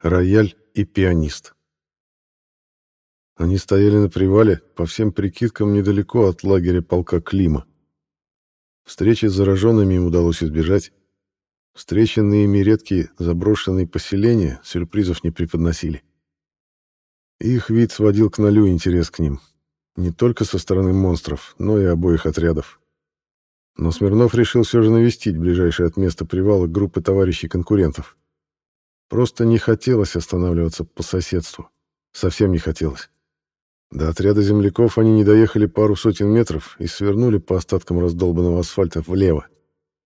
рояль и пианист. Они стояли на привале, по всем прикидкам, недалеко от лагеря полка Клима. Встречи с зараженными им удалось избежать. Встреченные ими редкие заброшенные поселения сюрпризов не преподносили. Их вид сводил к нулю интерес к ним. Не только со стороны монстров, но и обоих отрядов. Но Смирнов решил все же навестить ближайшее от места привала группы товарищей-конкурентов. Просто не хотелось останавливаться по соседству. Совсем не хотелось. До отряда земляков они не доехали пару сотен метров и свернули по остаткам раздолбанного асфальта влево.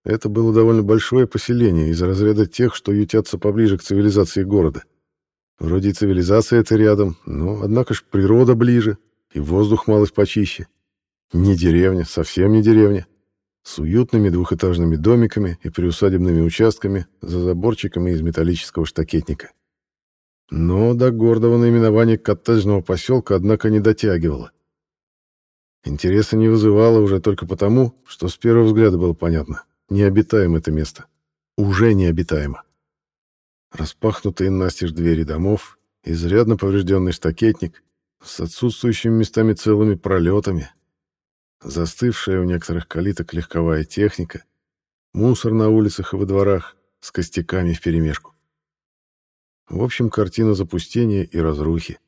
Это было довольно большое поселение из разряда тех, что ютятся поближе к цивилизации города. Вроде и цивилизация это рядом, но, однако ж, природа ближе, и воздух малость почище. Не деревня, совсем не деревня. С уютными двухэтажными домиками и приусадебными участками за заборчиками из металлического штакетника. Но до гордого наименования коттеджного поселка, однако, не дотягивало. Интереса не вызывало уже только потому, что с первого взгляда было понятно. Необитаемо это место. Уже необитаемо. Распахнутые настежь двери домов, изрядно поврежденный штакетник с отсутствующими местами целыми пролетами, застывшая у некоторых калиток легковая техника, мусор на улицах и во дворах с костяками вперемешку. В общем, картина запустения и разрухи.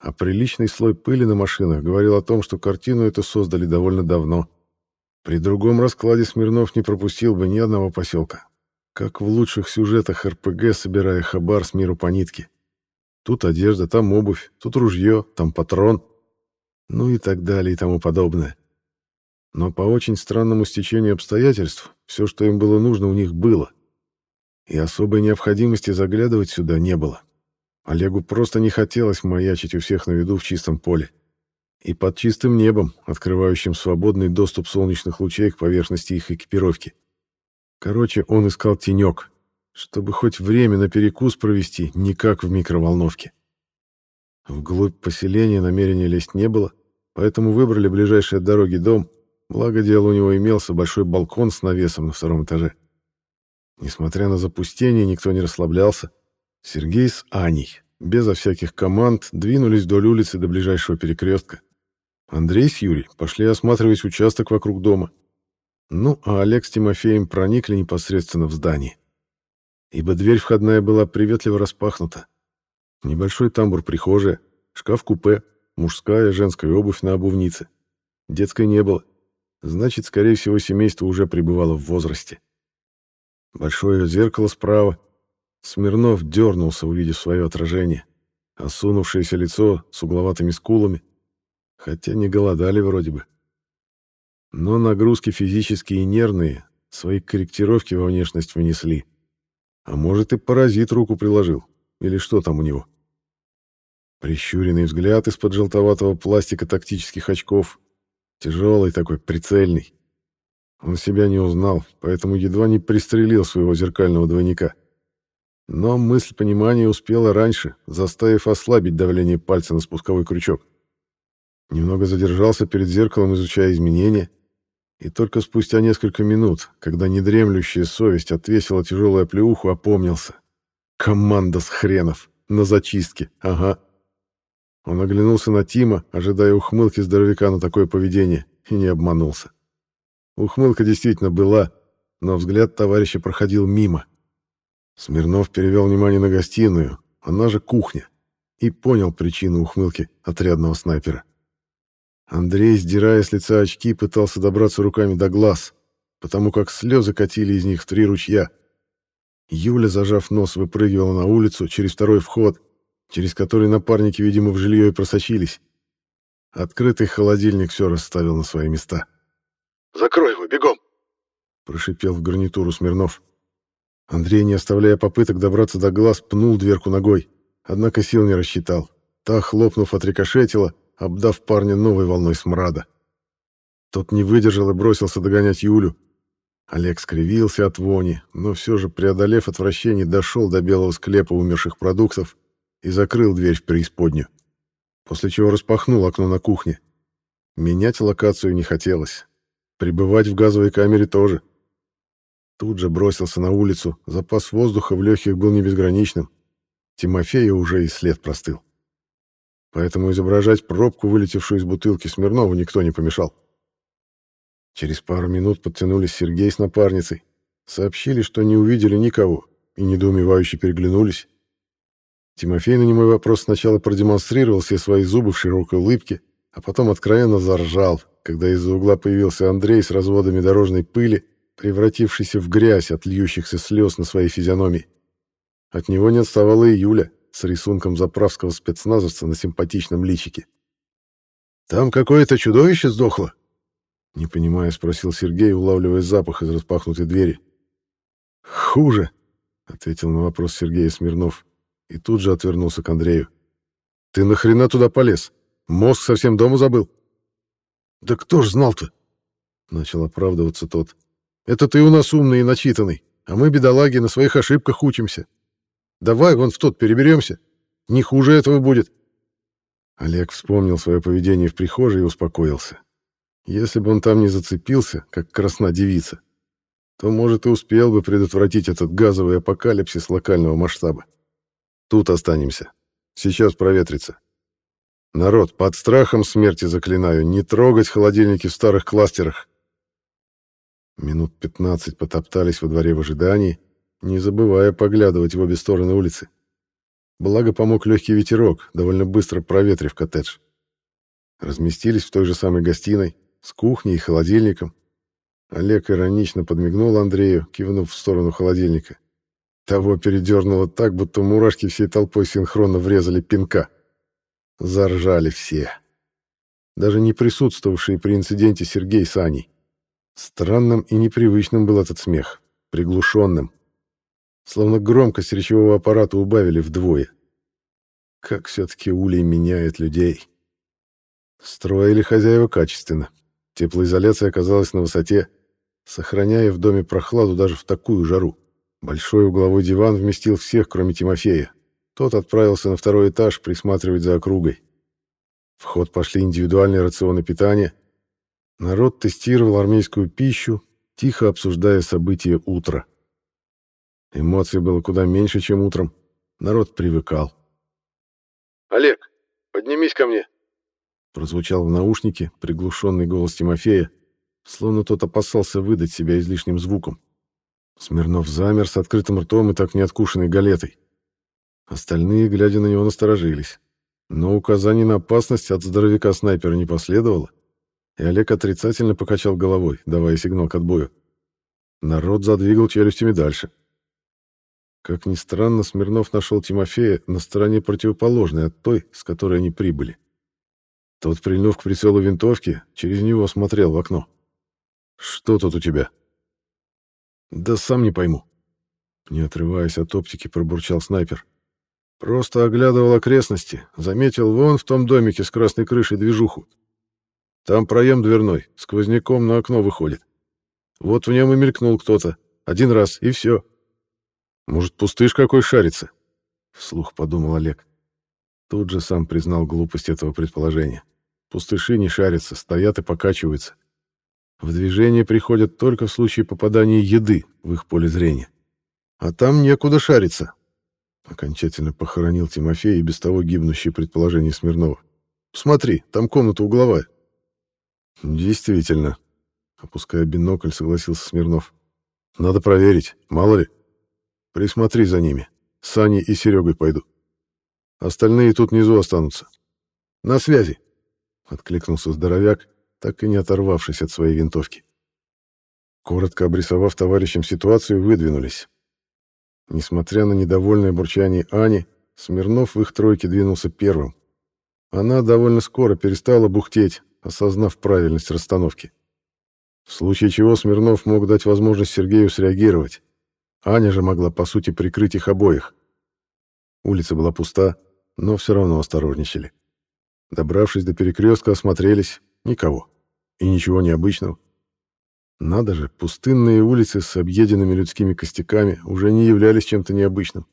А приличный слой пыли на машинах говорил о том, что картину эту создали довольно давно. При другом раскладе Смирнов не пропустил бы ни одного поселка. Как в лучших сюжетах РПГ, собирая хабар с миру по нитке. Тут одежда, там обувь, тут ружье, там патрон. Ну и так далее и тому подобное. Но по очень странному стечению обстоятельств все, что им было нужно, у них было. И особой необходимости заглядывать сюда не было. Олегу просто не хотелось маячить у всех на виду в чистом поле. И под чистым небом, открывающим свободный доступ солнечных лучей к поверхности их экипировки. Короче, он искал тенек, чтобы хоть время на перекус провести, не как в микроволновке. Вглубь поселения намерения лезть не было, поэтому выбрали ближайший от дороги дом, благо дело у него имелся большой балкон с навесом на втором этаже. Несмотря на запустение, никто не расслаблялся. Сергей с Аней, безо всяких команд, двинулись вдоль улицы до ближайшего перекрестка. Андрей с Юрий пошли осматривать участок вокруг дома. Ну, а Олег с Тимофеем проникли непосредственно в здание. Ибо дверь входная была приветливо распахнута. Небольшой тамбур-прихожая, шкаф-купе, мужская, женская обувь на обувнице. Детской не было. Значит, скорее всего, семейство уже пребывало в возрасте. Большое зеркало справа. Смирнов дернулся, увидев свое отражение. Осунувшееся лицо с угловатыми скулами. Хотя не голодали вроде бы. Но нагрузки физические и нервные свои корректировки во внешность внесли. А может, и паразит руку приложил. Или что там у него? Прищуренный взгляд из-под желтоватого пластика тактических очков. Тяжелый такой, прицельный. Он себя не узнал, поэтому едва не пристрелил своего зеркального двойника. Но мысль понимания успела раньше, заставив ослабить давление пальца на спусковой крючок. Немного задержался перед зеркалом, изучая изменения, и только спустя несколько минут, когда недремлющая совесть отвесила тяжелую оплеуху, опомнился. Команда с хренов! На зачистке, ага. Он оглянулся на Тима, ожидая ухмылки здоровяка на такое поведение, и не обманулся. Ухмылка действительно была, но взгляд товарища проходил мимо. Смирнов перевел внимание на гостиную, она же кухня, и понял причину ухмылки отрядного снайпера. Андрей, сдирая с лица очки, пытался добраться руками до глаз, потому как слезы катили из них в три ручья. Юля, зажав нос, выпрыгивала на улицу через второй вход, через который напарники, видимо, в жилье и просочились. Открытый холодильник все расставил на свои места. — Закрой его, бегом!» Прошипел в гарнитуру Смирнов. Андрей, не оставляя попыток добраться до глаз, пнул дверку ногой. Однако сил не рассчитал. Та, хлопнув, отрикошетила, обдав парня новой волной смрада. Тот не выдержал и бросился догонять Юлю. Олег скривился от вони, но все же, преодолев отвращение, дошел до белого склепа умерших продуктов и закрыл дверь в преисподнюю. После чего распахнул окно на кухне. Менять локацию не хотелось. Пребывать в газовой камере тоже. Тут же бросился на улицу. Запас воздуха в легких был не безграничным. Тимофея уже и след простыл. Поэтому изображать пробку, вылетевшую из бутылки Смирнова, никто не помешал. Через пару минут подтянулись Сергей с напарницей. Сообщили, что не увидели никого, и недоумевающе переглянулись. Тимофей на немой вопрос сначала продемонстрировал все свои зубы в широкой улыбке, а потом откровенно заржал, когда из-за угла появился Андрей с разводами дорожной пыли, превратившийся в грязь от льющихся слез на своей физиономии. От него не отставала и Юля с рисунком заправского спецназовца на симпатичном личике. «Там какое-то чудовище сдохло?» Не понимая, спросил Сергей, улавливая запах из распахнутой двери. «Хуже», — ответил на вопрос Сергея Смирнов, и тут же отвернулся к Андрею. «Ты нахрена туда полез? Мозг совсем дома забыл?» «Да кто ж знал-то?» — начал оправдываться тот. «Это ты у нас умный и начитанный, а мы, бедолаги, на своих ошибках учимся. Давай вон в тот переберемся. Не хуже этого будет». Олег вспомнил свое поведение в прихожей и успокоился. Если бы он там не зацепился, как красна девица, то, может, и успел бы предотвратить этот газовый апокалипсис локального масштаба. Тут останемся. Сейчас проветрится. Народ, под страхом смерти заклинаю, не трогать холодильники в старых кластерах. Минут 15 потоптались во дворе в ожидании, не забывая поглядывать в обе стороны улицы. Благо помог легкий ветерок, довольно быстро проветрив коттедж. Разместились в той же самой гостиной, с кухней и холодильником. Олег иронично подмигнул Андрею, кивнув в сторону холодильника. Того передернуло так, будто мурашки всей толпой синхронно врезали пинка. Заржали все. Даже не присутствовавшие при инциденте Сергей с Аней. Странным и непривычным был этот смех, приглушенным. Словно громкость речевого аппарата убавили вдвое. Как все-таки улей меняет людей. Строили хозяева качественно. Теплоизоляция оказалась на высоте, сохраняя в доме прохладу даже в такую жару. Большой угловой диван вместил всех, кроме Тимофея. Тот отправился на второй этаж присматривать за округой. В ход пошли индивидуальные рационы питания. Народ тестировал армейскую пищу, тихо обсуждая события утра. Эмоций было куда меньше, чем утром. Народ привыкал. «Олег, поднимись ко мне!» Прозвучал в наушнике приглушенный голос Тимофея, словно тот опасался выдать себя излишним звуком. Смирнов замер с открытым ртом и так неоткушенной галетой. Остальные, глядя на него, насторожились. Но указаний на опасность от здоровяка-снайпера не последовало, и Олег отрицательно покачал головой, давая сигнал к отбою. Народ задвигал челюстями дальше. Как ни странно, Смирнов нашел Тимофея на стороне противоположной от той, с которой они прибыли. Тот, прильнув к прицелу винтовки, через него смотрел в окно. «Что тут у тебя?» «Да сам не пойму». Не отрываясь от оптики, пробурчал снайпер. «Просто оглядывал окрестности, заметил вон в том домике с красной крышей движуху. Там проем дверной, сквозняком на окно выходит. Вот в нем и мелькнул кто-то. Один раз, и все. Может, пустыш какой шарится? Вслух подумал Олег. Тут же сам признал глупость этого предположения. Пустыши не шарятся, стоят и покачиваются. В движение приходят только в случае попадания еды в их поле зрения. А там некуда шариться. Окончательно похоронил Тимофей и без того гибнущее предположение Смирнова. Смотри, там комната угловая. Действительно. Опуская бинокль, согласился Смирнов. Надо проверить, мало ли. Присмотри за ними. С Аней и Серегой пойду. Остальные тут внизу останутся. На связи, откликнулся здоровяк, так и не оторвавшись от своей винтовки. Коротко обрисовав товарищам ситуацию, выдвинулись. Несмотря на недовольное бурчание Ани, Смирнов в их тройке двинулся первым. Она довольно скоро перестала бухтеть, осознав правильность расстановки. В случае чего Смирнов мог дать возможность Сергею среагировать. Аня же могла, по сути, прикрыть их обоих. Улица была пуста, но все равно осторожничали. Добравшись до перекрестка, осмотрелись. Никого. И ничего необычного. Надо же, пустынные улицы с объеденными людскими костяками уже не являлись чем-то необычным.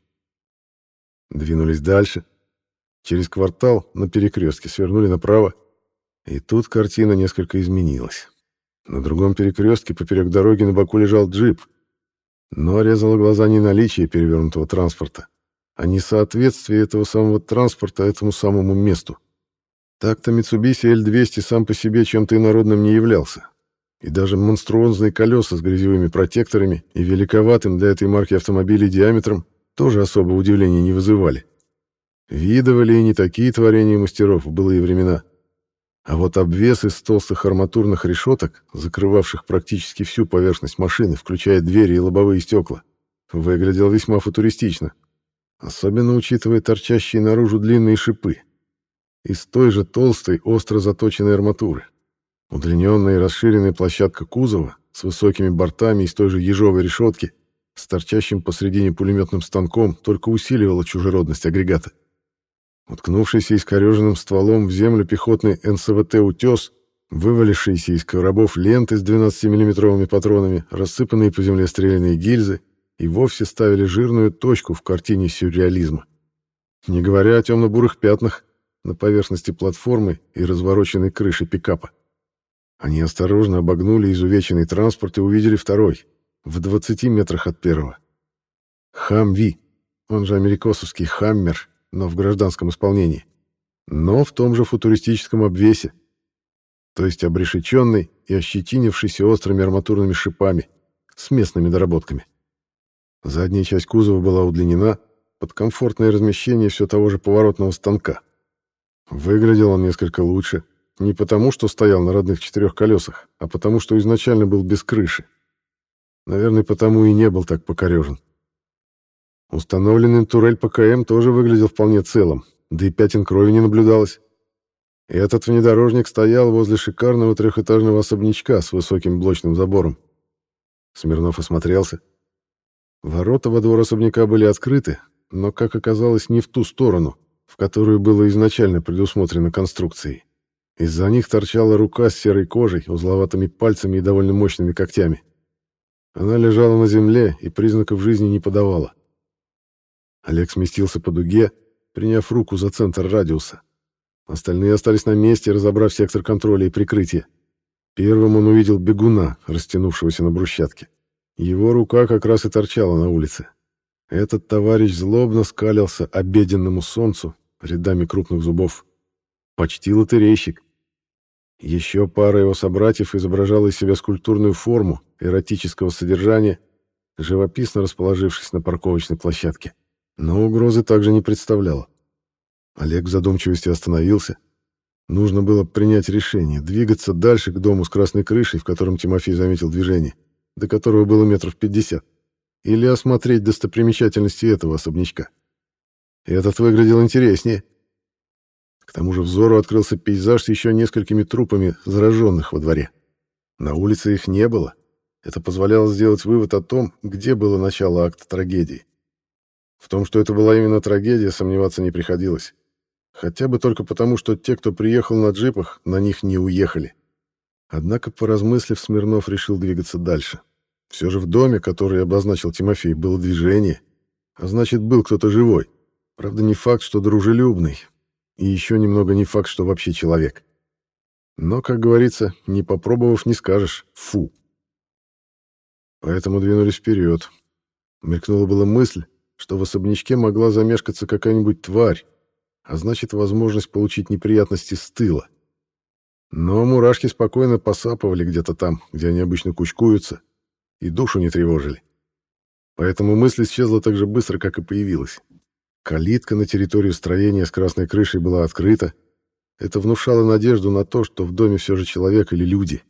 Двинулись дальше. Через квартал на перекрестке свернули направо. И тут картина несколько изменилась. На другом перекрестке поперек дороги на боку лежал джип — но резало глаза не наличие перевернутого транспорта, а несоответствие этого самого транспорта этому самому месту. Так-то Mitsubishi L200 сам по себе чем-то инородным не являлся. И даже монструозные колеса с грязевыми протекторами и великоватым для этой марки автомобилей диаметром тоже особо удивления не вызывали. Видывали и не такие творения мастеров в былые времена. А вот обвес из толстых арматурных решеток, закрывавших практически всю поверхность машины, включая двери и лобовые стекла, выглядел весьма футуристично, особенно учитывая торчащие наружу длинные шипы. Из той же толстой, остро заточенной арматуры. Удлиненная и расширенная площадка кузова с высокими бортами из той же ежовой решетки, с торчащим посредине пулеметным станком, только усиливала чужеродность агрегата. Уткнувшийся искореженным стволом в землю пехотный НСВТ «Утес», вывалившиеся из коробов ленты с 12-миллиметровыми патронами, рассыпанные по земле стрелянные гильзы, и вовсе ставили жирную точку в картине сюрреализма. Не говоря о темно-бурых пятнах на поверхности платформы и развороченной крыши пикапа. Они осторожно обогнули изувеченный транспорт и увидели второй, в 20 метрах от первого. Хамви, он же америкосовский «Хаммер», но в гражданском исполнении, но в том же футуристическом обвесе, то есть обрешеченный и ощетинившийся острыми арматурными шипами, с местными доработками. Задняя часть кузова была удлинена под комфортное размещение все того же поворотного станка. Выглядел он несколько лучше, не потому, что стоял на родных четырех колесах, а потому, что изначально был без крыши. Наверное, потому и не был так покорежен. Установленный турель ПКМ тоже выглядел вполне целым, да и пятен крови не наблюдалось. Этот внедорожник стоял возле шикарного трехэтажного особнячка с высоким блочным забором. Смирнов осмотрелся. Ворота во двор особняка были открыты, но, как оказалось, не в ту сторону, в которую было изначально предусмотрено конструкцией. Из-за них торчала рука с серой кожей, узловатыми пальцами и довольно мощными когтями. Она лежала на земле и признаков жизни не подавала. Олег сместился по дуге, приняв руку за центр радиуса. Остальные остались на месте, разобрав сектор контроля и прикрытия. Первым он увидел бегуна, растянувшегося на брусчатке. Его рука как раз и торчала на улице. Этот товарищ злобно скалился обеденному солнцу рядами крупных зубов. Почти лотерейщик. Еще пара его собратьев изображала из себя скульптурную форму эротического содержания, живописно расположившись на парковочной площадке. Но угрозы также не представляла. Олег в задумчивости остановился. Нужно было принять решение, двигаться дальше к дому с красной крышей, в котором Тимофей заметил движение, до которого было метров пятьдесят, или осмотреть достопримечательности этого особнячка. Этот выглядел интереснее. К тому же взору открылся пейзаж с еще несколькими трупами зараженных во дворе. На улице их не было. Это позволяло сделать вывод о том, где было начало акта трагедии. В том, что это была именно трагедия, сомневаться не приходилось. Хотя бы только потому, что те, кто приехал на джипах, на них не уехали. Однако, поразмыслив, Смирнов решил двигаться дальше. Все же в доме, который обозначил Тимофей, было движение. А значит, был кто-то живой. Правда, не факт, что дружелюбный. И еще немного не факт, что вообще человек. Но, как говорится, не попробовав, не скажешь «фу». Поэтому двинулись вперед. Мелькнула была мысль, что в особнячке могла замешкаться какая-нибудь тварь, а значит, возможность получить неприятности с тыла. Но мурашки спокойно посапывали где-то там, где они обычно кучкуются, и душу не тревожили. Поэтому мысль исчезла так же быстро, как и появилась. Калитка на территорию строения с красной крышей была открыта. Это внушало надежду на то, что в доме все же человек или люди.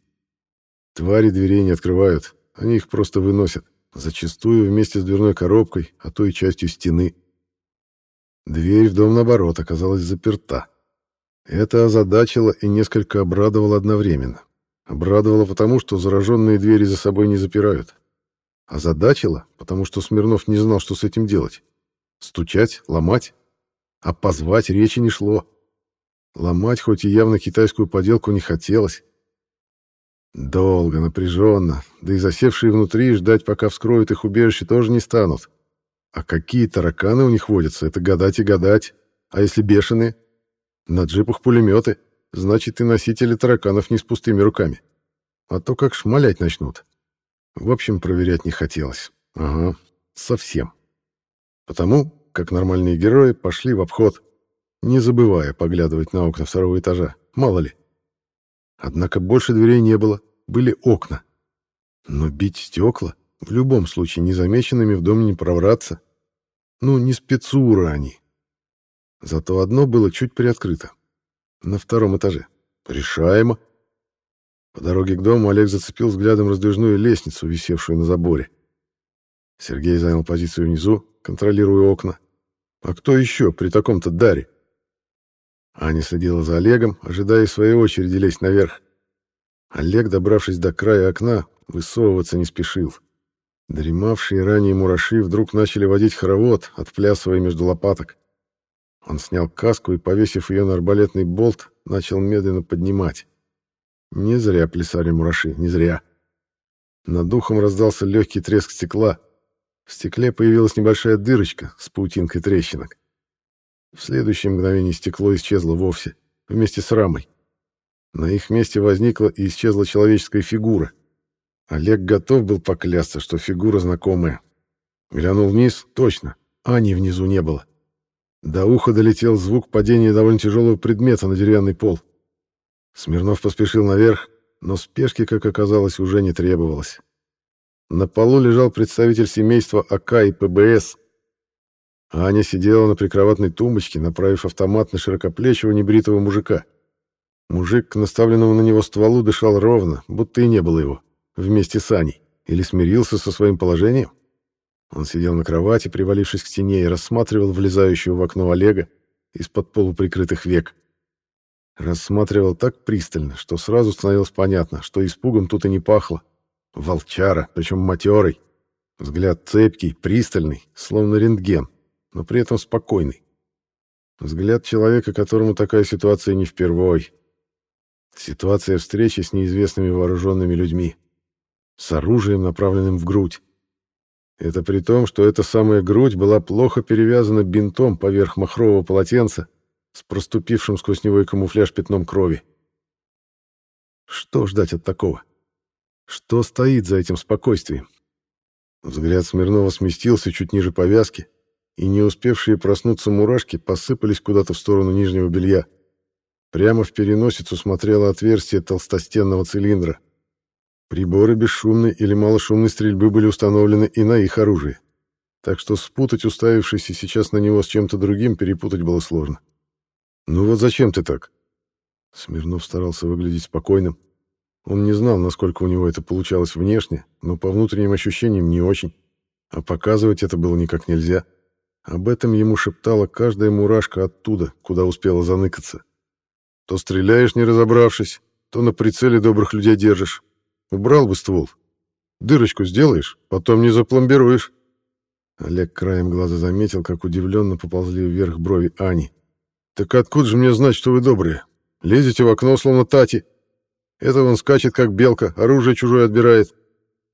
Твари дверей не открывают, они их просто выносят зачастую вместе с дверной коробкой, а то и частью стены. Дверь в дом, наоборот, оказалась заперта. Это озадачило и несколько обрадовало одновременно. Обрадовало потому, что зараженные двери за собой не запирают. Озадачило, потому что Смирнов не знал, что с этим делать. Стучать, ломать. А позвать речи не шло. Ломать хоть и явно китайскую поделку не хотелось. Долго, напряженно, да и засевшие внутри ждать, пока вскроют их убежище, тоже не станут. А какие тараканы у них водятся, это гадать и гадать. А если бешеные? На джипах пулеметы, значит и носители тараканов не с пустыми руками. А то как шмалять начнут. В общем, проверять не хотелось. Ага, совсем. Потому как нормальные герои, пошли в обход, не забывая поглядывать на окна второго этажа, мало ли. Однако больше дверей не было, были окна. Но бить стекла, в любом случае незамеченными в дом не пробраться. Ну, не спецура они. Зато одно было чуть приоткрыто. На втором этаже. Решаемо. По дороге к дому Олег зацепил взглядом раздвижную лестницу, висевшую на заборе. Сергей занял позицию внизу, контролируя окна. А кто еще при таком-то даре? Аня следила за Олегом, ожидая своей очереди лезть наверх. Олег, добравшись до края окна, высовываться не спешил. Дремавшие ранее мураши вдруг начали водить хоровод, отплясывая между лопаток. Он снял каску и, повесив ее на арбалетный болт, начал медленно поднимать. Не зря плясали мураши, не зря. Над духом раздался легкий треск стекла. В стекле появилась небольшая дырочка с паутинкой трещинок. В следующее мгновение стекло исчезло вовсе, вместе с рамой. На их месте возникла и исчезла человеческая фигура. Олег готов был поклясться, что фигура знакомая. Глянул вниз, точно, Ани внизу не было. До уха долетел звук падения довольно тяжелого предмета на деревянный пол. Смирнов поспешил наверх, но спешки, как оказалось, уже не требовалось. На полу лежал представитель семейства АК и ПБС. Аня сидела на прикроватной тумбочке, направив автомат на широкоплечего небритого мужика. Мужик к наставленному на него стволу дышал ровно, будто и не было его, вместе с Аней. Или смирился со своим положением? Он сидел на кровати, привалившись к стене, и рассматривал влезающего в окно Олега из-под полуприкрытых век. Рассматривал так пристально, что сразу становилось понятно, что испугом тут и не пахло. Волчара, причем матерый. Взгляд цепкий, пристальный, словно рентген, но при этом спокойный. Взгляд человека, которому такая ситуация не впервой. Ситуация встречи с неизвестными вооруженными людьми. С оружием, направленным в грудь. Это при том, что эта самая грудь была плохо перевязана бинтом поверх махрового полотенца с проступившим сквозь него и камуфляж пятном крови. Что ждать от такого? Что стоит за этим спокойствием? Взгляд Смирнова сместился чуть ниже повязки, и не успевшие проснуться мурашки посыпались куда-то в сторону нижнего белья. Прямо в переносицу смотрело отверстие толстостенного цилиндра. Приборы бесшумной или малошумной стрельбы были установлены и на их оружие. Так что спутать уставившийся сейчас на него с чем-то другим перепутать было сложно. «Ну вот зачем ты так?» Смирнов старался выглядеть спокойным. Он не знал, насколько у него это получалось внешне, но по внутренним ощущениям не очень. А показывать это было никак нельзя. Об этом ему шептала каждая мурашка оттуда, куда успела заныкаться. То стреляешь, не разобравшись, то на прицеле добрых людей держишь. Убрал бы ствол. Дырочку сделаешь, потом не запломбируешь. Олег краем глаза заметил, как удивленно поползли вверх брови Ани. «Так откуда же мне знать, что вы добрые? Лезете в окно, словно тати. Это он скачет, как белка, оружие чужое отбирает.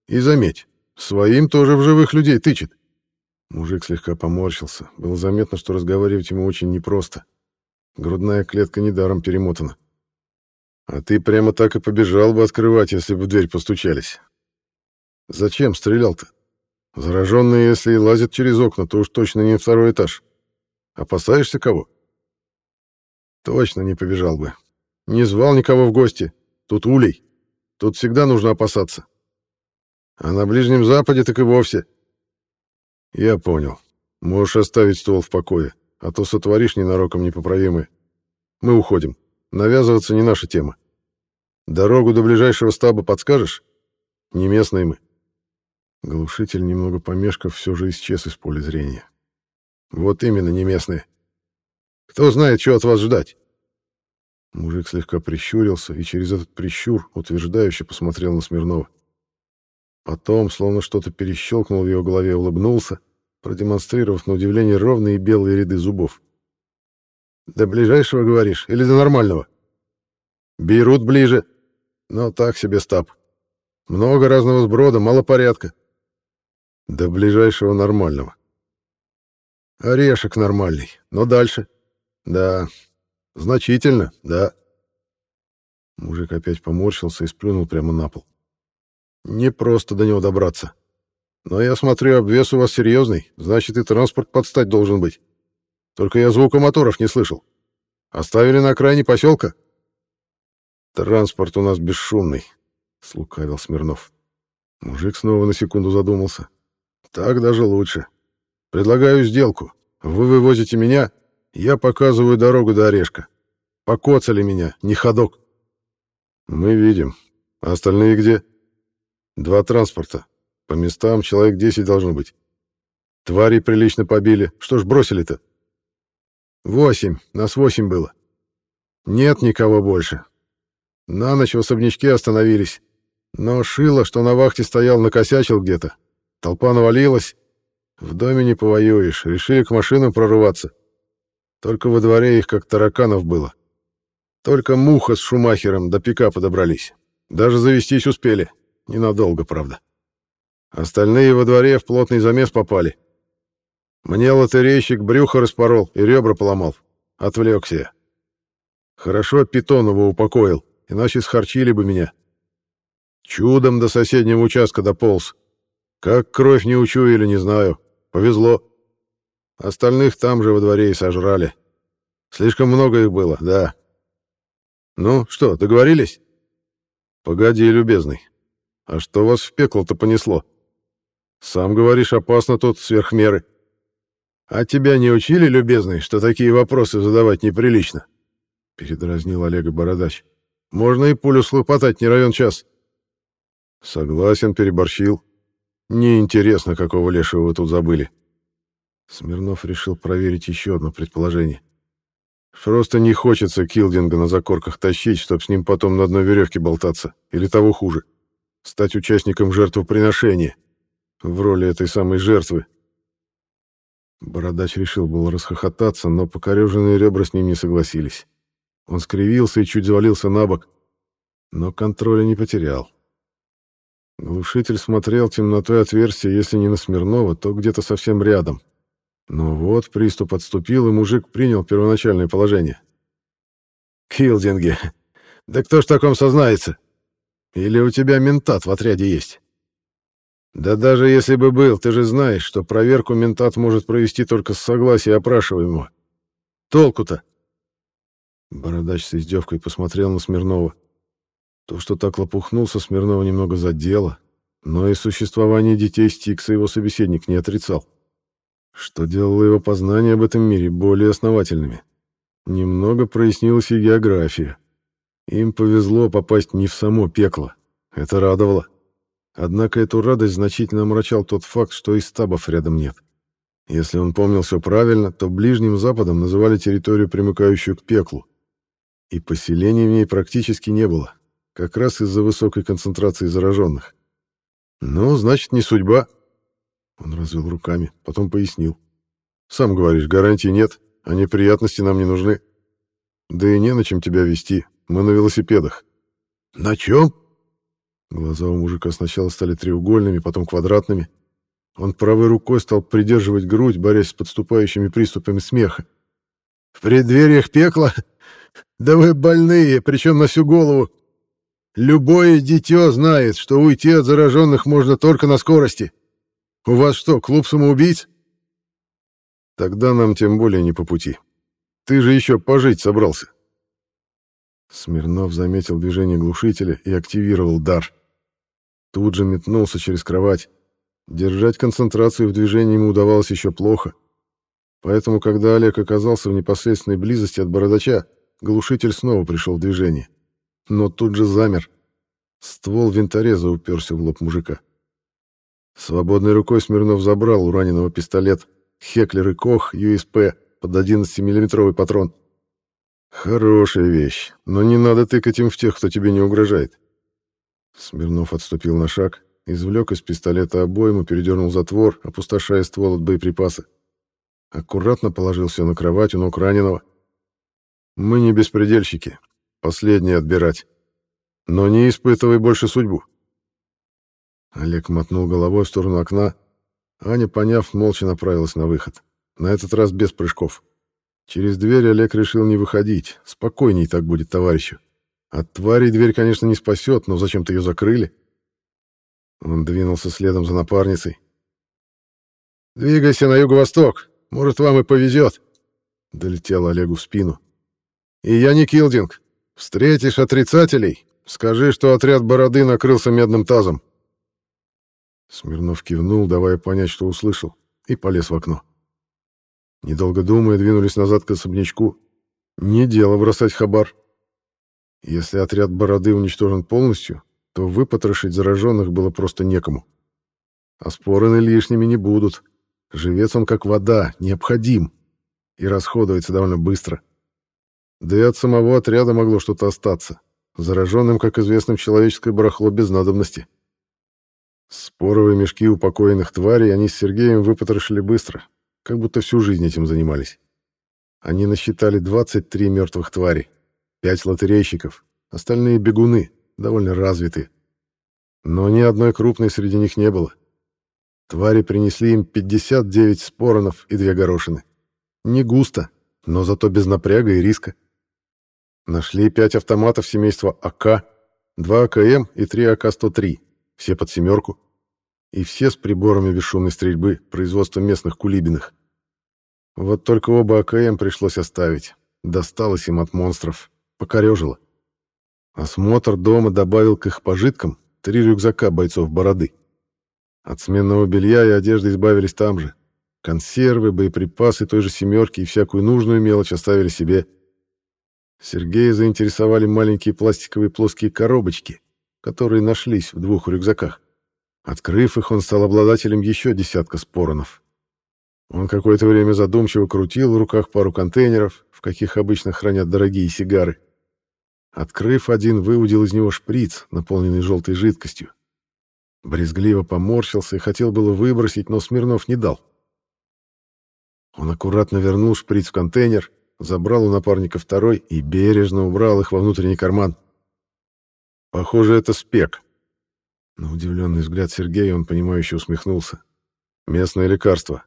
И заметь, своим тоже в живых людей тычет». Мужик слегка поморщился. Было заметно, что разговаривать ему очень непросто. Грудная клетка недаром перемотана. А ты прямо так и побежал бы открывать, если бы в дверь постучались. Зачем стрелял-то? Зараженные, если и лазят через окна, то уж точно не второй этаж. Опасаешься кого? Точно не побежал бы. Не звал никого в гости. Тут улей. Тут всегда нужно опасаться. А на Ближнем Западе так и вовсе. Я понял. Можешь оставить ствол в покое, а то сотворишь ненароком непоправимое. Мы уходим. Навязываться не наша тема. Дорогу до ближайшего стаба подскажешь? Не местные мы. Глушитель, немного помешков, все же исчез из поля зрения. Вот именно, не местные. Кто знает, что от вас ждать? Мужик слегка прищурился и через этот прищур утверждающе посмотрел на Смирнова. Потом, словно что-то перещелкнул в его голове, улыбнулся, продемонстрировав на удивление ровные белые ряды зубов. До ближайшего, говоришь, или до нормального? Берут ближе. Но так себе стаб. Много разного сброда, мало порядка. До ближайшего нормального. Орешек нормальный, но дальше. Да, значительно, да. Мужик опять поморщился и сплюнул прямо на пол. Не просто до него добраться. Но я смотрю, обвес у вас серьезный, значит и транспорт подстать должен быть. Только я звука моторов не слышал. Оставили на окраине поселка?» «Транспорт у нас бесшумный», — слукавил Смирнов. Мужик снова на секунду задумался. «Так даже лучше. Предлагаю сделку. Вы вывозите меня, я показываю дорогу до Орешка. Покоцали меня, не ходок». «Мы видим. А остальные где?» «Два транспорта. По местам человек десять должно быть. Твари прилично побили. Что ж бросили-то?» «Восемь. Нас восемь было. Нет никого больше. На ночь в особнячке остановились. Но Шило, что на вахте стоял, накосячил где-то. Толпа навалилась. В доме не повоюешь. Решили к машинам прорываться. Только во дворе их как тараканов было. Только Муха с Шумахером до пикапа добрались. Даже завестись успели. Ненадолго, правда. Остальные во дворе в плотный замес попали. Мне лотерейщик брюхо распорол и ребра поломал. Отвлекся я. Хорошо Питонова упокоил, иначе схарчили бы меня. Чудом до соседнего участка дополз. Как кровь не учуяли, не знаю. Повезло. Остальных там же во дворе и сожрали. Слишком много их было, да. Ну, что, договорились? Погоди, любезный. А что вас в пекло-то понесло? Сам говоришь, опасно тут сверх меры. А тебя не учили, любезный, что такие вопросы задавать неприлично? Передразнил Олега Бородач. Можно и пулю слопотать не равен час. Согласен, переборщил. Неинтересно, какого лешего вы тут забыли. Смирнов решил проверить еще одно предположение. Просто не хочется Килдинга на закорках тащить, чтоб с ним потом на одной веревке болтаться. Или того хуже. Стать участником жертвоприношения. В роли этой самой жертвы. Бородач решил было расхохотаться, но покореженные ребра с ним не согласились. Он скривился и чуть завалился на бок, но контроля не потерял. Глушитель смотрел темнотой отверстия, если не на Смирнова, то где-то совсем рядом. Но вот приступ отступил, и мужик принял первоначальное положение. «Килдинги! Да кто ж таком сознается? Или у тебя ментат в отряде есть?» «Да даже если бы был, ты же знаешь, что проверку ментат может провести только с согласия опрашиваемого. Толку-то?» Бородач с издевкой посмотрел на Смирнова. То, что так лопухнулся, Смирнова немного задело, но и существование детей Стикса его собеседник не отрицал. Что делало его познания об этом мире более основательными. Немного прояснилась и география. Им повезло попасть не в само пекло. Это радовало. Однако эту радость значительно омрачал тот факт, что и стабов рядом нет. Если он помнил все правильно, то Ближним Западом называли территорию, примыкающую к пеклу. И поселений в ней практически не было как раз из-за высокой концентрации зараженных. «Ну, значит, не судьба». Он развел руками, потом пояснил. «Сам говоришь, гарантий нет, а неприятности нам не нужны. Да и не на чем тебя вести, мы на велосипедах». «На чем?» Глаза у мужика сначала стали треугольными, потом квадратными. Он правой рукой стал придерживать грудь, борясь с подступающими приступами смеха. «В преддвериях пекла? Да вы больные, причем на всю голову. Любое дитё знает, что уйти от зараженных можно только на скорости. У вас что, клуб самоубийц? Тогда нам тем более не по пути. Ты же еще пожить собрался. Смирнов заметил движение глушителя и активировал дар. Тут же метнулся через кровать. Держать концентрацию в движении ему удавалось еще плохо. Поэтому, когда Олег оказался в непосредственной близости от бородача, глушитель снова пришел в движение но тут же замер. Ствол винтореза уперся в лоб мужика. Свободной рукой Смирнов забрал у раненого пистолет Хеклер и Кох USP под 11-миллиметровый патрон. Хорошая вещь, но не надо тыкать им в тех, кто тебе не угрожает. Смирнов отступил на шаг, извлек из пистолета обойму, передернул затвор, опустошая ствол от боеприпаса. Аккуратно положил все на кровать у ног раненого. Мы не беспредельщики, Последнее отбирать. Но не испытывай больше судьбу. Олег мотнул головой в сторону окна. Аня, поняв, молча направилась на выход. На этот раз без прыжков. Через дверь Олег решил не выходить. Спокойней так будет товарищу. От тварей дверь, конечно, не спасет, но зачем-то ее закрыли. Он двинулся следом за напарницей. «Двигайся на юго-восток. Может, вам и повезет», — долетел Олегу в спину. «И я не Килдинг. Встретишь отрицателей, скажи, что отряд Бороды накрылся медным тазом». Смирнов кивнул, давая понять, что услышал, и полез в окно. Недолго думая, двинулись назад к особнячку. Не дело бросать хабар. Если отряд Бороды уничтожен полностью, то выпотрошить зараженных было просто некому. А спорены лишними не будут. Живец он как вода, необходим. И расходуется довольно быстро. Да и от самого отряда могло что-то остаться. Зараженным, как известно, человеческое барахло без надобности. Споровые мешки упокоенных тварей они с Сергеем выпотрошили быстро, как будто всю жизнь этим занимались. Они насчитали 23 мертвых твари, 5 лотерейщиков, остальные бегуны, довольно развитые. Но ни одной крупной среди них не было. Твари принесли им 59 споронов и две горошины. Не густо, но зато без напряга и риска. Нашли пять автоматов семейства АК, два АКМ и три АК-103, все под семерку. И все с приборами бесшумной стрельбы, производства местных кулибиных. Вот только оба АКМ пришлось оставить. Досталось им от монстров. Покорежило. Осмотр дома добавил к их пожиткам три рюкзака бойцов бороды. От сменного белья и одежды избавились там же. Консервы, боеприпасы той же «семерки» и всякую нужную мелочь оставили себе. Сергея заинтересовали маленькие пластиковые плоские коробочки, которые нашлись в двух рюкзаках. Открыв их, он стал обладателем еще десятка споронов. Он какое-то время задумчиво крутил в руках пару контейнеров, в каких обычно хранят дорогие сигары. Открыв один, выудил из него шприц, наполненный желтой жидкостью. Брезгливо поморщился и хотел было выбросить, но Смирнов не дал. Он аккуратно вернул шприц в контейнер, забрал у напарника второй и бережно убрал их во внутренний карман. Похоже, это спек. На удивленный взгляд Сергея он понимающе усмехнулся. Местное лекарство.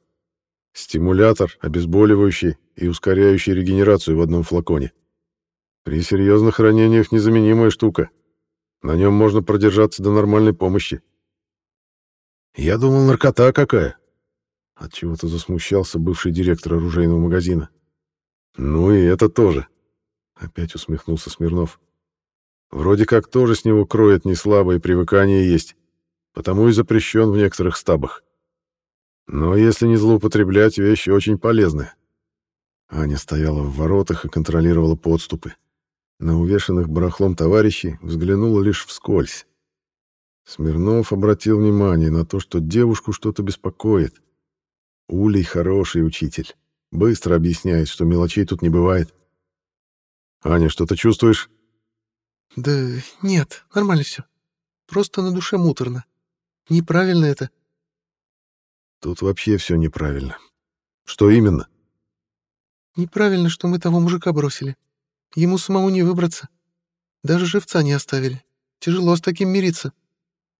Стимулятор, обезболивающий и ускоряющий регенерацию в одном флаконе. При серьезных ранениях незаменимая штука. На нем можно продержаться до нормальной помощи. Я думал, наркота какая. От чего то засмущался бывший директор оружейного магазина. Ну и это тоже. Опять усмехнулся Смирнов. Вроде как тоже с него кроет не слабое привыкание есть, потому и запрещен в некоторых стабах. Но если не злоупотреблять, вещь очень полезная. Аня стояла в воротах и контролировала подступы. На увешанных барахлом товарищей взглянула лишь вскользь. Смирнов обратил внимание на то, что девушку что-то беспокоит. Улей хороший учитель. Быстро объясняет, что мелочей тут не бывает. «Аня, что ты чувствуешь?» «Да нет, нормально все. Просто на душе муторно. Неправильно это». «Тут вообще все неправильно. Что именно?» «Неправильно, что мы того мужика бросили. Ему самому не выбраться. Даже живца не оставили. Тяжело с таким мириться».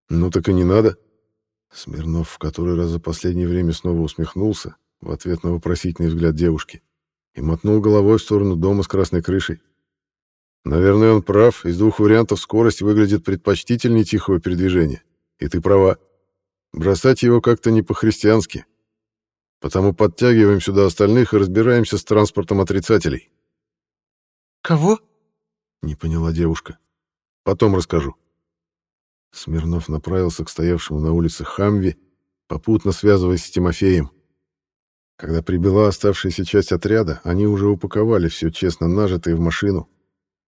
«Ну так и не надо». Смирнов в который раз за последнее время снова усмехнулся в ответ на вопросительный взгляд девушки и мотнул головой в сторону дома с красной крышей. Наверное, он прав. Из двух вариантов скорость выглядит предпочтительнее тихого передвижения. И ты права. Бросать его как-то не по-христиански. Потому подтягиваем сюда остальных и разбираемся с транспортом отрицателей. «Кого?» — не поняла девушка. «Потом расскажу». Смирнов направился к стоявшему на улице Хамви, попутно связываясь с Тимофеем. Когда прибыла оставшаяся часть отряда, они уже упаковали все честно нажитое в машину,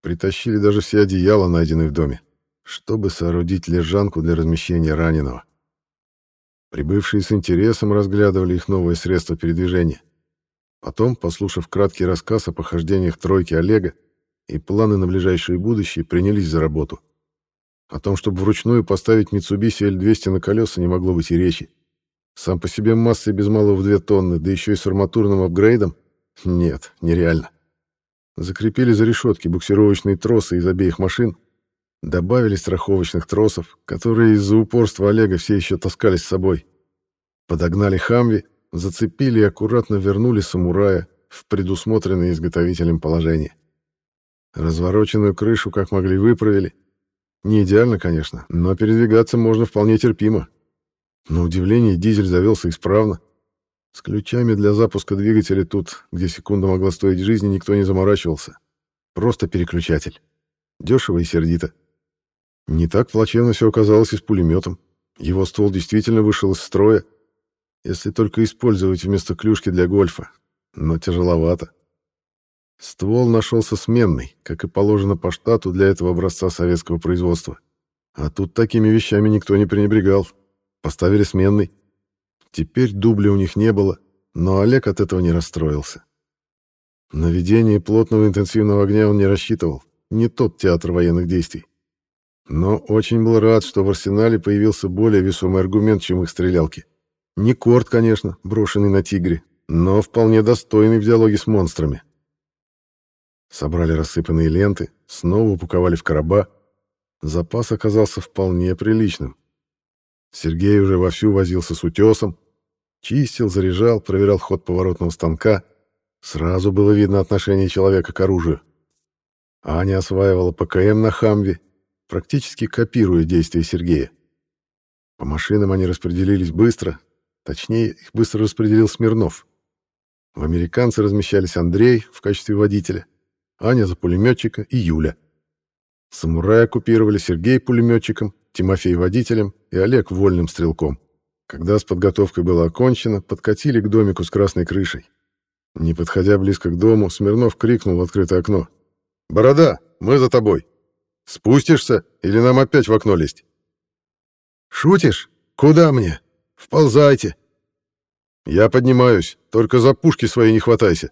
притащили даже все одеяла, найденные в доме, чтобы соорудить лежанку для размещения раненого. Прибывшие с интересом разглядывали их новое средство передвижения. Потом, послушав краткий рассказ о похождениях тройки Олега и планы на ближайшее будущее, принялись за работу. О том, чтобы вручную поставить Mitsubishi L200 на колеса, не могло быть и речи. Сам по себе массой без малого в 2 тонны, да еще и с арматурным апгрейдом? Нет, нереально. Закрепили за решетки буксировочные тросы из обеих машин, добавили страховочных тросов, которые из-за упорства Олега все еще таскались с собой. Подогнали хамви, зацепили и аккуратно вернули самурая в предусмотренное изготовителем положение. Развороченную крышу как могли выправили, не идеально, конечно, но передвигаться можно вполне терпимо. На удивление, дизель завелся исправно. С ключами для запуска двигателя тут, где секунда могла стоить жизни, никто не заморачивался. Просто переключатель. Дешево и сердито. Не так плачевно все оказалось и с пулеметом. Его ствол действительно вышел из строя, если только использовать вместо клюшки для гольфа. Но тяжеловато. Ствол нашелся сменный, как и положено по штату для этого образца советского производства. А тут такими вещами никто не пренебрегал. Поставили сменный. Теперь дубля у них не было, но Олег от этого не расстроился. На ведение плотного интенсивного огня он не рассчитывал. Не тот театр военных действий. Но очень был рад, что в арсенале появился более весомый аргумент, чем их стрелялки. Не корт, конечно, брошенный на тигре, но вполне достойный в диалоге с монстрами. Собрали рассыпанные ленты, снова упаковали в короба. Запас оказался вполне приличным. Сергей уже вовсю возился с утесом, чистил, заряжал, проверял ход поворотного станка. Сразу было видно отношение человека к оружию. Аня осваивала ПКМ на «Хамве», практически копируя действия Сергея. По машинам они распределились быстро, точнее, их быстро распределил Смирнов. В американце размещались Андрей в качестве водителя, Аня за пулеметчика и Юля. Самурая оккупировали Сергей пулеметчиком, Тимофей водителем и Олег вольным стрелком. Когда с подготовкой было окончено, подкатили к домику с красной крышей. Не подходя близко к дому, Смирнов крикнул в открытое окно. «Борода, мы за тобой. Спустишься или нам опять в окно лезть?» «Шутишь? Куда мне? Вползайте!» «Я поднимаюсь, только за пушки свои не хватайся!»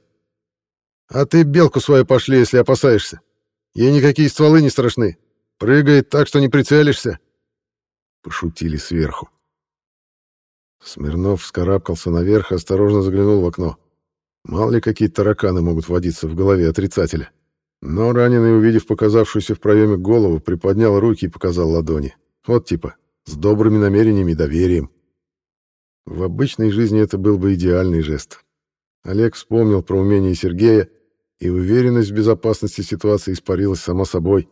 А ты белку свою пошли, если опасаешься. Ей никакие стволы не страшны. Прыгает так, что не прицелишься. Пошутили сверху. Смирнов вскарабкался наверх и осторожно заглянул в окно. Мало ли какие тараканы могут водиться в голове отрицателя. Но раненый, увидев показавшуюся в проеме голову, приподнял руки и показал ладони. Вот типа, с добрыми намерениями и доверием. В обычной жизни это был бы идеальный жест. Олег вспомнил про умение Сергея, и уверенность в безопасности ситуации испарилась сама собой.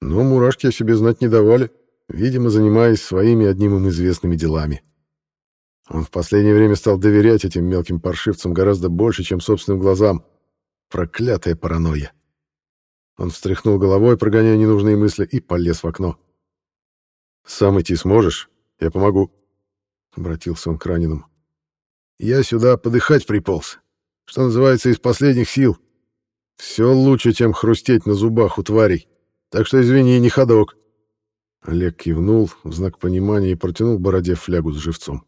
Но мурашки о себе знать не давали, видимо, занимаясь своими одним им известными делами. Он в последнее время стал доверять этим мелким паршивцам гораздо больше, чем собственным глазам. Проклятая паранойя. Он встряхнул головой, прогоняя ненужные мысли, и полез в окно. «Сам идти сможешь? Я помогу», — обратился он к раненому. Я сюда подыхать приполз. Что называется, из последних сил. Все лучше, чем хрустеть на зубах у тварей. Так что извини, не ходок. Олег кивнул в знак понимания и протянул бороде флягу с живцом.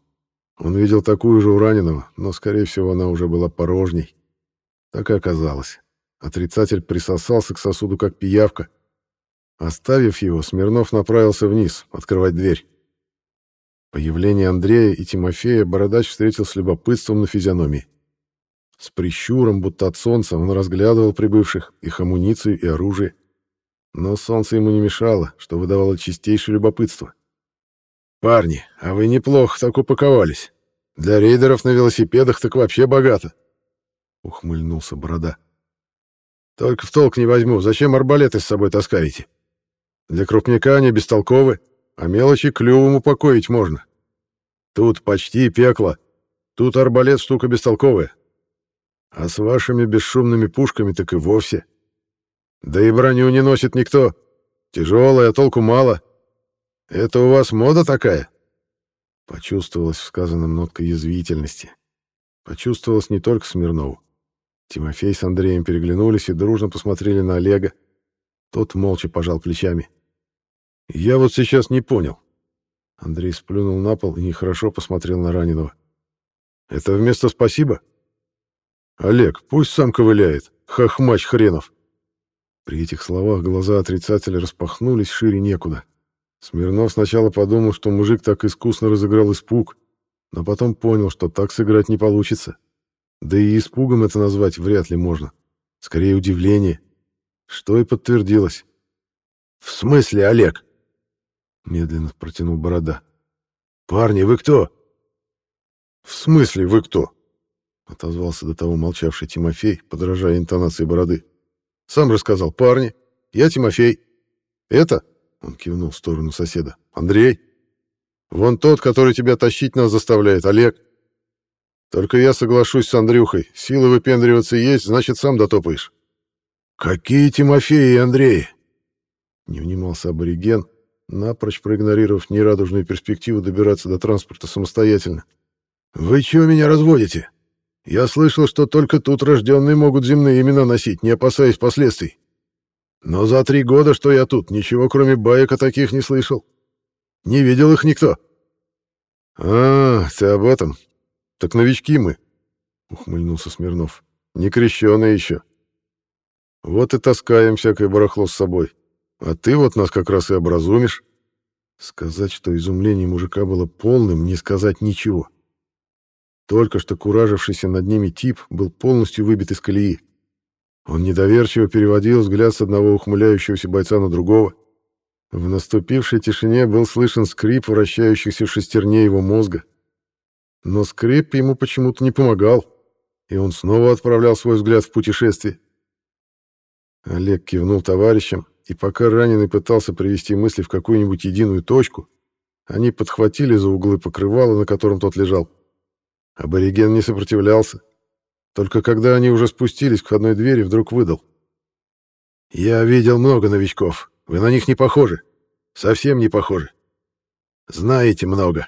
Он видел такую же у раненого, но, скорее всего, она уже была порожней. Так и оказалось. Отрицатель присосался к сосуду, как пиявка. Оставив его, Смирнов направился вниз, открывать дверь. Появление Андрея и Тимофея Бородач встретил с любопытством на физиономии. С прищуром, будто от солнца, он разглядывал прибывших, их амуницию и оружие. Но солнце ему не мешало, что выдавало чистейшее любопытство. «Парни, а вы неплохо так упаковались. Для рейдеров на велосипедах так вообще богато», — ухмыльнулся Борода. «Только в толк не возьму, зачем арбалеты с собой таскаете? Для крупняка они бестолковы, а мелочи клювом упокоить можно. Тут почти пекло. Тут арбалет штука бестолковая. А с вашими бесшумными пушками так и вовсе. Да и броню не носит никто. Тяжелая, а толку мало. Это у вас мода такая?» Почувствовалась в сказанном нотка язвительности. Почувствовалось не только Смирнову. Тимофей с Андреем переглянулись и дружно посмотрели на Олега. Тот молча пожал плечами. «Я вот сейчас не понял». Андрей сплюнул на пол и нехорошо посмотрел на раненого. «Это вместо спасибо?» «Олег, пусть сам ковыляет, хохмач хренов!» При этих словах глаза отрицателя распахнулись шире некуда. Смирнов сначала подумал, что мужик так искусно разыграл испуг, но потом понял, что так сыграть не получится. Да и испугом это назвать вряд ли можно. Скорее, удивление. Что и подтвердилось. «В смысле, Олег?» Медленно протянул борода. «Парни, вы кто?» «В смысле вы кто?» Отозвался до того молчавший Тимофей, подражая интонации бороды. «Сам рассказал. Парни, я Тимофей. Это?» Он кивнул в сторону соседа. «Андрей. Вон тот, который тебя тащить нас заставляет, Олег. Только я соглашусь с Андрюхой. Силы выпендриваться есть, значит, сам дотопаешь. Какие Тимофеи и Андреи? Не внимался абориген, напрочь проигнорировав нерадужную перспективу добираться до транспорта самостоятельно. Вы чего меня разводите? Я слышал, что только тут рожденные могут земные имена носить, не опасаясь последствий. Но за три года, что я тут, ничего кроме баек о таких не слышал. Не видел их никто. А, ты об этом? Так новички мы, ухмыльнулся Смирнов. Не крещеные еще. Вот и таскаем всякое барахло с собой. А ты вот нас как раз и образумишь. Сказать, что изумление мужика было полным, не сказать ничего. Только что куражившийся над ними тип был полностью выбит из колеи. Он недоверчиво переводил взгляд с одного ухмыляющегося бойца на другого. В наступившей тишине был слышен скрип вращающихся шестерней его мозга. Но скрип ему почему-то не помогал, и он снова отправлял свой взгляд в путешествие. Олег кивнул товарищам, и пока раненый пытался привести мысли в какую-нибудь единую точку, они подхватили за углы покрывала, на котором тот лежал. Абориген не сопротивлялся. Только когда они уже спустились к входной двери, вдруг выдал. «Я видел много новичков. Вы на них не похожи. Совсем не похожи. Знаете много.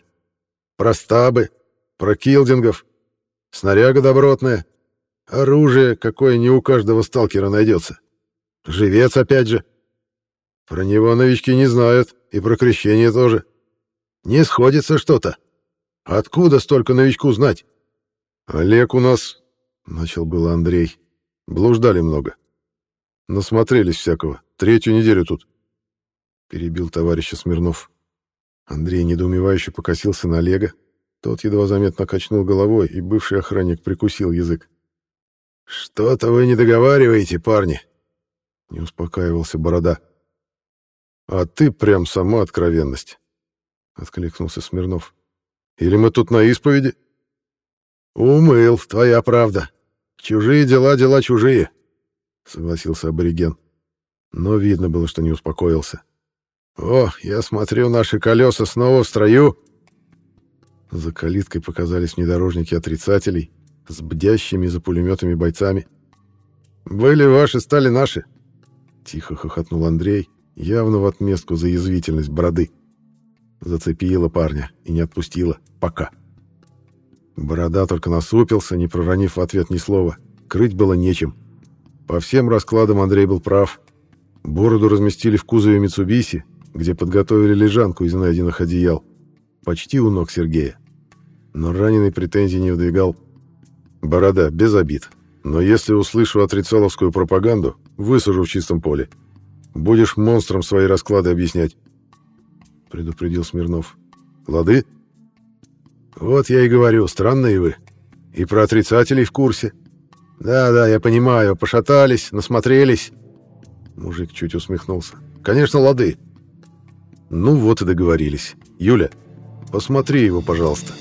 Про стабы, про килдингов, снаряга добротная, оружие, какое не у каждого сталкера найдется. Живец опять же. Про него новички не знают, и про крещение тоже. Не сходится что-то. Откуда столько новичку знать? Олег у нас, начал было Андрей. Блуждали много. Насмотрелись всякого. Третью неделю тут. Перебил товарища Смирнов. Андрей недоумевающе покосился на Олега. Тот едва заметно качнул головой, и бывший охранник прикусил язык. «Что-то вы не договариваете, парни!» Не успокаивался Борода. «А ты прям сама откровенность!» Откликнулся Смирнов. Или мы тут на исповеди? Умыл, твоя правда. Чужие дела, дела чужие, согласился абориген. Но видно было, что не успокоился. О, я смотрю, наши колеса снова в строю. За калиткой показались внедорожники отрицателей с бдящими за пулеметами бойцами. «Были ваши, стали наши!» Тихо хохотнул Андрей, явно в отместку за язвительность бороды. Зацепила парня и не отпустила. Пока. Борода только насупился, не проронив в ответ ни слова. Крыть было нечем. По всем раскладам Андрей был прав. Бороду разместили в кузове Митсубиси, где подготовили лежанку из найденных одеял. Почти у ног Сергея. Но раненый претензий не выдвигал. Борода, без обид. Но если услышу отрицаловскую пропаганду, высажу в чистом поле. Будешь монстром свои расклады объяснять предупредил Смирнов. Лады? Вот я и говорю, странные вы. И про отрицателей в курсе. Да-да, я понимаю, пошатались, насмотрелись. Мужик чуть усмехнулся. Конечно, лады. Ну вот и договорились. Юля, посмотри его, пожалуйста.